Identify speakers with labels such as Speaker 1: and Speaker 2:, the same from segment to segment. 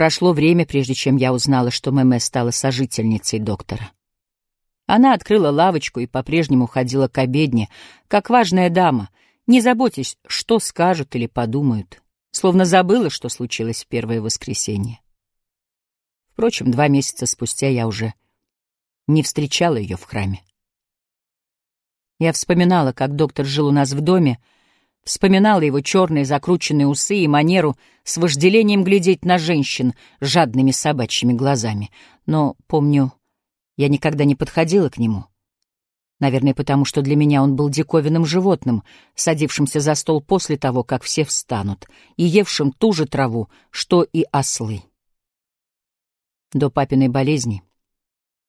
Speaker 1: Прошло время, прежде чем я узнала, что Мэмэ стала сожительницей доктора. Она открыла лавочку и по-прежнему ходила к обедне, как важная дама, не заботясь, что скажут или подумают, словно забыла, что случилось в первое воскресенье. Впрочем, два месяца спустя я уже не встречала ее в храме. Я вспоминала, как доктор жил у нас в доме, вспоминала его черные закрученные усы и манеру с вожделением глядеть на женщин жадными собачьими глазами. Но, помню, я никогда не подходила к нему. Наверное, потому что для меня он был диковинным животным, садившимся за стол после того, как все встанут, и евшим ту же траву, что и ослы. До папиной болезни,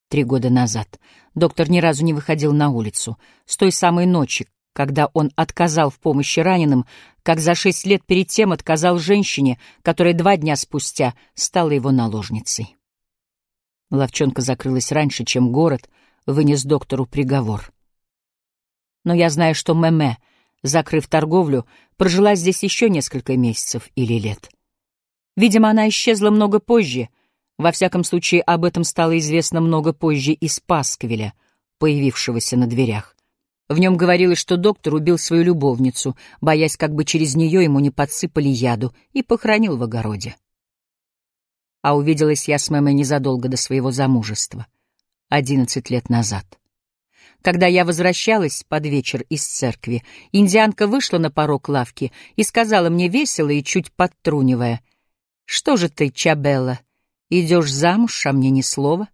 Speaker 1: три года назад, доктор ни разу не выходил на улицу. С той самой ночи, когда он отказал в помощи раненым, как за шесть лет перед тем отказал женщине, которая два дня спустя стала его наложницей. Ловчонка закрылась раньше, чем город вынес доктору приговор. Но я знаю, что Мэмэ, закрыв торговлю, прожила здесь еще несколько месяцев или лет. Видимо, она исчезла много позже. Во всяком случае, об этом стало известно много позже из Пасквиля, появившегося на дверях. В нем говорилось, что доктор убил свою любовницу, боясь, как бы через нее ему не подсыпали яду, и похоронил в огороде. А увиделась я с Мэмой незадолго до своего замужества, одиннадцать лет назад. Когда я возвращалась под вечер из церкви, индианка вышла на порог лавки и сказала мне весело и чуть подтрунивая, «Что же ты, Чабелла, идешь замуж, а мне ни слова?»